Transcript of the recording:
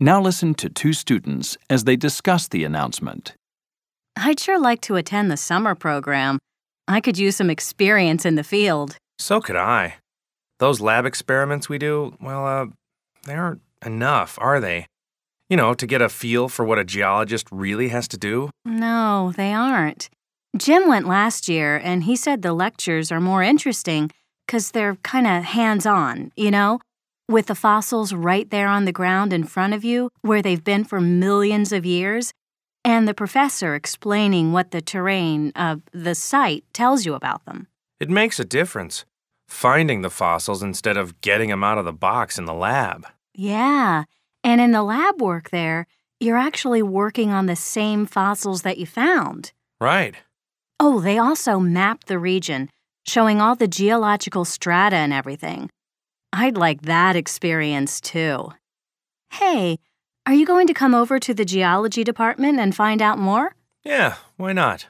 Now listen to two students as they discuss the announcement. I'd sure like to attend the summer program. I could use some experience in the field. So could I. Those lab experiments we do, well, uh, they aren't enough, are they? You know, to get a feel for what a geologist really has to do? No, they aren't. Jim went last year and he said the lectures are more interesting because they're kind of hands on, you know? With the fossils right there on the ground in front of you, where they've been for millions of years, and the professor explaining what the terrain of the site tells you about them. It makes a difference. Finding the fossils instead of getting them out of the box in the lab. Yeah, and in the lab work there, you're actually working on the same fossils that you found. Right. Oh, they also mapped the region, showing all the geological strata and everything. I'd like that experience too. Hey, are you going to come over to the geology department and find out more? Yeah, why not?